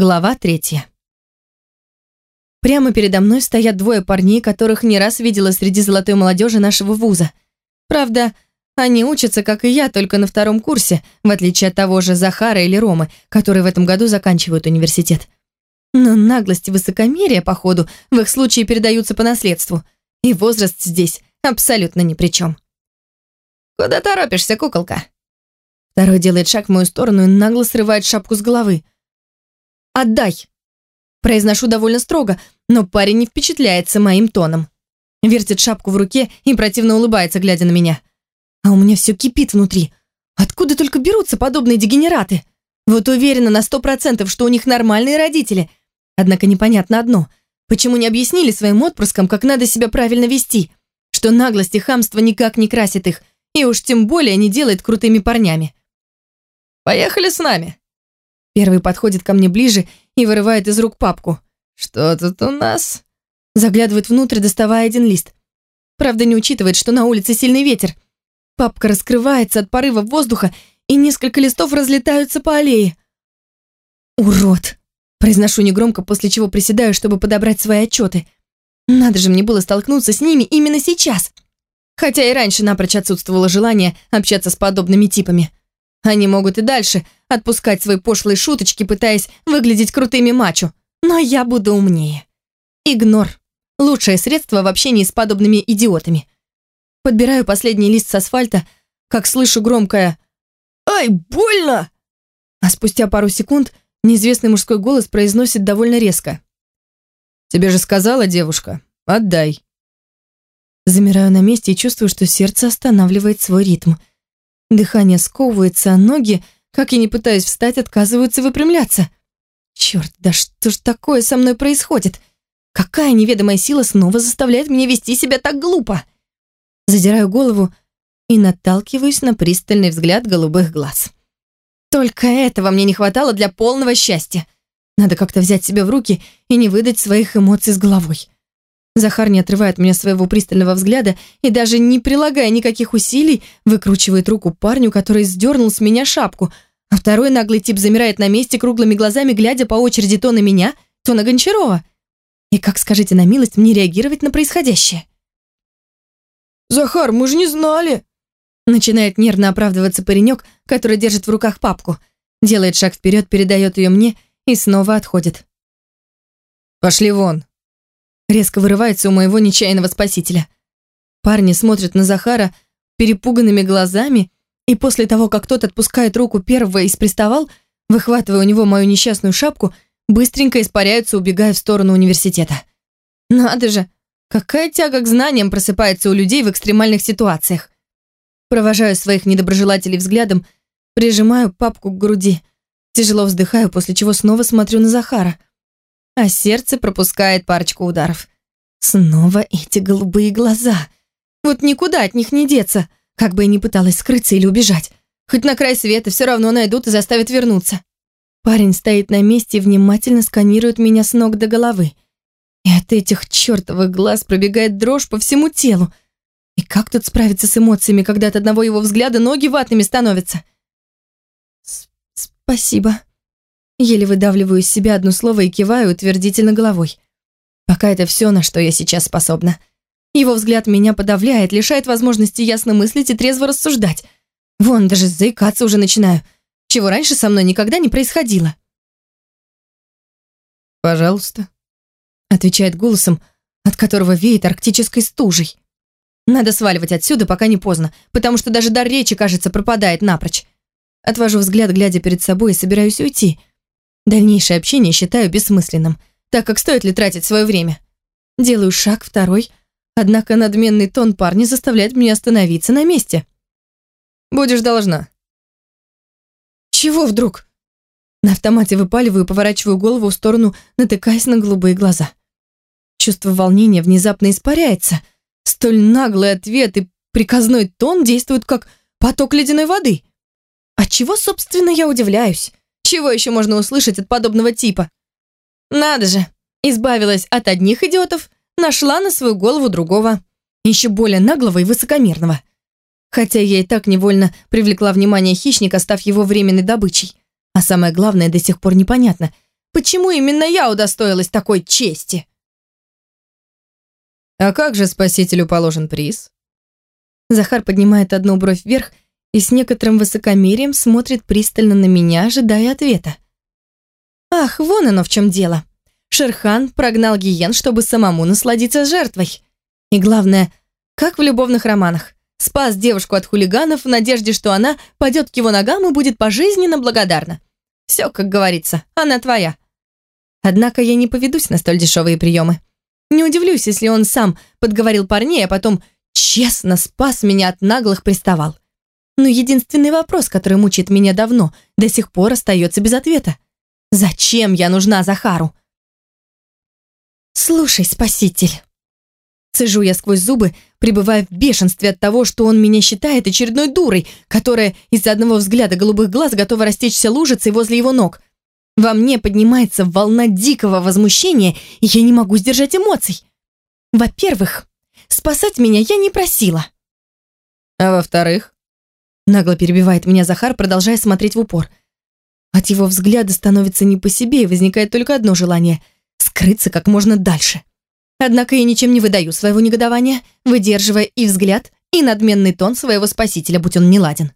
Глава третья. Прямо передо мной стоят двое парней, которых не раз видела среди золотой молодежи нашего вуза. Правда, они учатся, как и я, только на втором курсе, в отличие от того же Захара или Ромы, которые в этом году заканчивают университет. Но наглость и высокомерие, походу, в их случае передаются по наследству. И возраст здесь абсолютно ни при чем. «Куда торопишься, куколка?» Второй делает шаг в мою сторону и нагло срывает шапку с головы. «Отдай!» Произношу довольно строго, но парень не впечатляется моим тоном. Вертит шапку в руке и противно улыбается, глядя на меня. А у меня все кипит внутри. Откуда только берутся подобные дегенераты? Вот уверена на сто процентов, что у них нормальные родители. Однако непонятно одно. Почему не объяснили своим отпрыскам, как надо себя правильно вести? Что наглость и хамство никак не красит их, и уж тем более не делает крутыми парнями. «Поехали с нами», Первый подходит ко мне ближе и вырывает из рук папку. «Что тут у нас?» Заглядывает внутрь, доставая один лист. Правда, не учитывает, что на улице сильный ветер. Папка раскрывается от порыва воздуха, и несколько листов разлетаются по аллее. «Урод!» Произношу негромко, после чего приседаю, чтобы подобрать свои отчеты. Надо же мне было столкнуться с ними именно сейчас. Хотя и раньше напрочь отсутствовало желание общаться с подобными типами. Они могут и дальше отпускать свои пошлые шуточки, пытаясь выглядеть крутыми мачо. Но я буду умнее. Игнор. Лучшее средство в общении с подобными идиотами. Подбираю последний лист с асфальта, как слышу громкое «Ай, больно!» А спустя пару секунд неизвестный мужской голос произносит довольно резко. «Тебе же сказала девушка, отдай». Замираю на месте и чувствую, что сердце останавливает свой ритм – Дыхание сковывается, а ноги, как я не пытаюсь встать, отказываются выпрямляться. Черт, да что ж такое со мной происходит? Какая неведомая сила снова заставляет меня вести себя так глупо? Задираю голову и наталкиваюсь на пристальный взгляд голубых глаз. Только этого мне не хватало для полного счастья. Надо как-то взять себя в руки и не выдать своих эмоций с головой. Захар не отрывает меня своего пристального взгляда и даже не прилагая никаких усилий, выкручивает руку парню, который сдернул с меня шапку, а второй наглый тип замирает на месте круглыми глазами, глядя по очереди то на меня, то на Гончарова. И как, скажите на милость, мне реагировать на происходящее? «Захар, мы же не знали!» Начинает нервно оправдываться паренек, который держит в руках папку. Делает шаг вперед, передает ее мне и снова отходит. «Пошли вон!» Резко вырывается у моего нечаянного спасителя. Парни смотрят на Захара перепуганными глазами, и после того, как тот отпускает руку первого из приставал, выхватывая у него мою несчастную шапку, быстренько испаряются, убегая в сторону университета. Надо же, какая тяга к знаниям просыпается у людей в экстремальных ситуациях. Провожаю своих недоброжелателей взглядом, прижимаю папку к груди, тяжело вздыхаю, после чего снова смотрю на Захара а сердце пропускает парочку ударов. Снова эти голубые глаза. Вот никуда от них не деться, как бы я ни пыталась скрыться или убежать. Хоть на край света все равно найдут и заставят вернуться. Парень стоит на месте и внимательно сканирует меня с ног до головы. И от этих чертовых глаз пробегает дрожь по всему телу. И как тут справиться с эмоциями, когда от одного его взгляда ноги ватными становятся? «Спасибо», Еле выдавливаю из себя одно слово и киваю утвердительно головой. Пока это все, на что я сейчас способна. Его взгляд меня подавляет, лишает возможности ясно мыслить и трезво рассуждать. Вон, даже заикаться уже начинаю, чего раньше со мной никогда не происходило. «Пожалуйста», — отвечает голосом, от которого веет арктической стужей. Надо сваливать отсюда, пока не поздно, потому что даже дар речи, кажется, пропадает напрочь. Отвожу взгляд, глядя перед собой, и собираюсь уйти. Дальнейшее общение считаю бессмысленным, так как стоит ли тратить свое время. Делаю шаг, второй, однако надменный тон парня заставляет меня остановиться на месте. «Будешь должна». «Чего вдруг?» На автомате выпаливаю и поворачиваю голову в сторону, натыкаясь на голубые глаза. Чувство волнения внезапно испаряется. Столь наглый ответ и приказной тон действуют как поток ледяной воды. Отчего, собственно, я удивляюсь? Чего еще можно услышать от подобного типа? Надо же, избавилась от одних идиотов, нашла на свою голову другого, еще более наглого и высокомерного. Хотя я и так невольно привлекла внимание хищника, став его временной добычей. А самое главное, до сих пор непонятно, Почему именно я удостоилась такой чести? А как же спасителю положен приз? Захар поднимает одну бровь вверх и с некоторым высокомерием смотрит пристально на меня, ожидая ответа. Ах, вон оно в чем дело. Шерхан прогнал гиен, чтобы самому насладиться жертвой. И главное, как в любовных романах, спас девушку от хулиганов в надежде, что она пойдет к его ногам и будет пожизненно благодарна. Все, как говорится, она твоя. Однако я не поведусь на столь дешевые приемы. Не удивлюсь, если он сам подговорил парней, а потом честно спас меня от наглых приставал. Но единственный вопрос, который мучает меня давно, до сих пор остается без ответа. Зачем я нужна Захару? Слушай, спаситель. Цежу я сквозь зубы, пребывая в бешенстве от того, что он меня считает очередной дурой, которая из-за одного взгляда голубых глаз готова растечься лужицей возле его ног. Во мне поднимается волна дикого возмущения, и я не могу сдержать эмоций. Во-первых, спасать меня я не просила. А во-вторых? Нагло перебивает меня Захар, продолжая смотреть в упор. От его взгляда становится не по себе, и возникает только одно желание — скрыться как можно дальше. Однако я ничем не выдаю своего негодования, выдерживая и взгляд, и надменный тон своего спасителя, будь он неладен.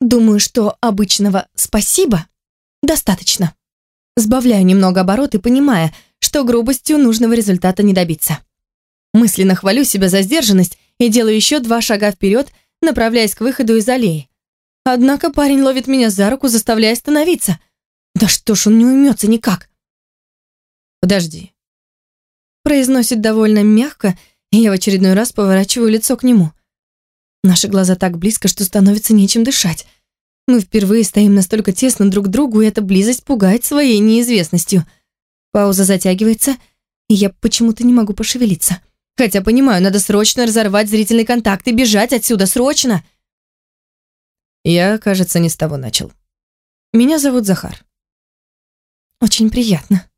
Думаю, что обычного «спасибо» достаточно. Сбавляю немного обороты, понимая, что грубостью нужного результата не добиться. Мысленно хвалю себя за сдержанность и делаю еще два шага вперед, направляясь к выходу из аллеи. Однако парень ловит меня за руку, заставляя остановиться. Да что ж он не уймется никак. «Подожди», произносит довольно мягко, и я в очередной раз поворачиваю лицо к нему. Наши глаза так близко, что становится нечем дышать. Мы впервые стоим настолько тесно друг к другу, и эта близость пугает своей неизвестностью. Пауза затягивается, и я почему-то не могу пошевелиться. Хотя понимаю, надо срочно разорвать зрительный контакт и бежать отсюда, срочно. Я, кажется, не с того начал. Меня зовут Захар. Очень приятно.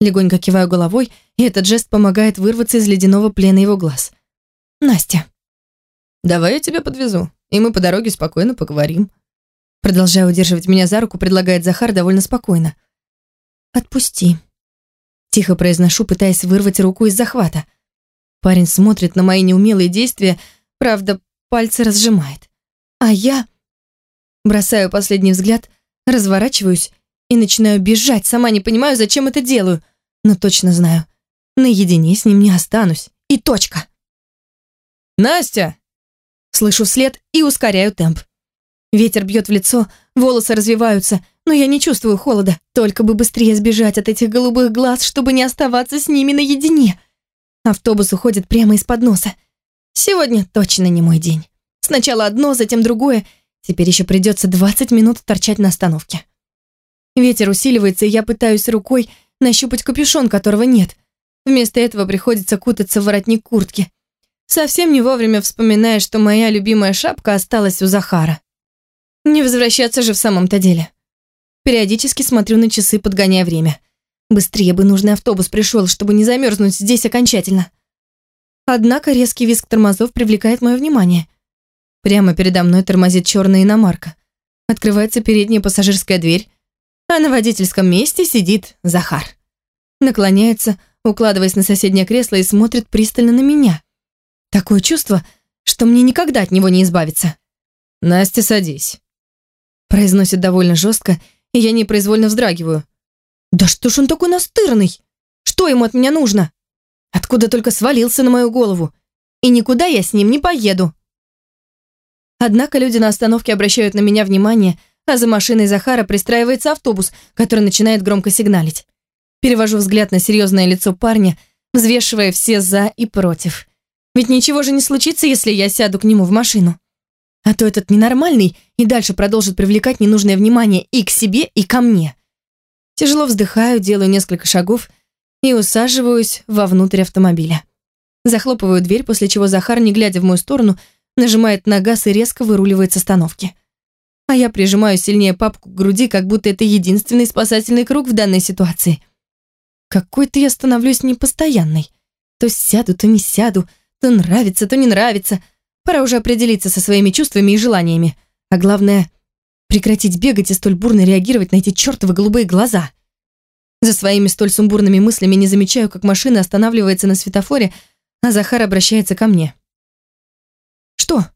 Легонько киваю головой, и этот жест помогает вырваться из ледяного плена его глаз. Настя. Давай я тебя подвезу, и мы по дороге спокойно поговорим. Продолжая удерживать меня за руку, предлагает Захар довольно спокойно. «Отпусти», — тихо произношу, пытаясь вырвать руку из захвата. Парень смотрит на мои неумелые действия, правда, пальцы разжимает. А я бросаю последний взгляд, разворачиваюсь и начинаю бежать, сама не понимаю, зачем это делаю, но точно знаю, наедине с ним не останусь. И точка. «Настя!» Слышу след и ускоряю темп. Ветер бьет в лицо, волосы развиваются, но я не чувствую холода. Только бы быстрее сбежать от этих голубых глаз, чтобы не оставаться с ними наедине. Автобус уходит прямо из-под носа. Сегодня точно не мой день. Сначала одно, затем другое. Теперь еще придется 20 минут торчать на остановке. Ветер усиливается, и я пытаюсь рукой нащупать капюшон, которого нет. Вместо этого приходится кутаться в воротник куртки. Совсем не вовремя вспоминая, что моя любимая шапка осталась у Захара. Не возвращаться же в самом-то деле. Периодически смотрю на часы, подгоняя время. Быстрее бы нужный автобус пришел, чтобы не замерзнуть здесь окончательно. Однако резкий визг тормозов привлекает мое внимание. Прямо передо мной тормозит черная иномарка. Открывается передняя пассажирская дверь, а на водительском месте сидит Захар. Наклоняется, укладываясь на соседнее кресло и смотрит пристально на меня. Такое чувство, что мне никогда от него не избавиться. «Настя, садись», — произносит довольно жестко, и я непроизвольно вздрагиваю. «Да что ж он такой настырный? Что ему от меня нужно? Откуда только свалился на мою голову? И никуда я с ним не поеду». Однако люди на остановке обращают на меня внимание, а за машиной Захара пристраивается автобус, который начинает громко сигналить. Перевожу взгляд на серьезное лицо парня, взвешивая все «за» и «против». Ведь ничего же не случится, если я сяду к нему в машину. А то этот ненормальный и дальше продолжит привлекать ненужное внимание и к себе, и ко мне. Тяжело вздыхаю, делаю несколько шагов и усаживаюсь вовнутрь автомобиля. Захлопываю дверь, после чего Захар, не глядя в мою сторону, нажимает на газ и резко выруливает с остановки. А я прижимаю сильнее папку к груди, как будто это единственный спасательный круг в данной ситуации. Какой-то я становлюсь непостоянной. То сяду, то не сяду, то нравится, то не нравится. Пора уже определиться со своими чувствами и желаниями. А главное, прекратить бегать и столь бурно реагировать на эти чертовы голубые глаза. За своими столь сумбурными мыслями не замечаю, как машина останавливается на светофоре, а Захар обращается ко мне. «Что?»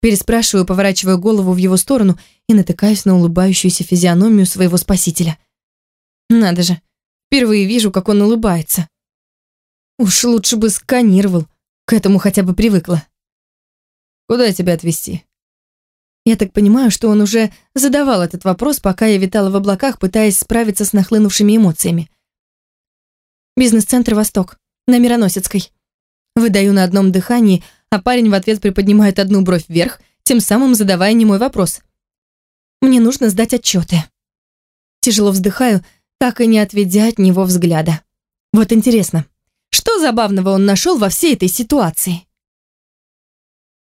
Переспрашиваю, поворачивая голову в его сторону и натыкаюсь на улыбающуюся физиономию своего спасителя. Надо же, впервые вижу, как он улыбается. Уж лучше бы сканировал, к этому хотя бы привыкла. «Куда тебя отвезти?» Я так понимаю, что он уже задавал этот вопрос, пока я витала в облаках, пытаясь справиться с нахлынувшими эмоциями. Бизнес-центр «Восток», на Мироносецкой. Выдаю на одном дыхании, а парень в ответ приподнимает одну бровь вверх, тем самым задавая не мой вопрос. Мне нужно сдать отчеты. Тяжело вздыхаю, так и не отведя от него взгляда. Вот интересно, что забавного он нашел во всей этой ситуации?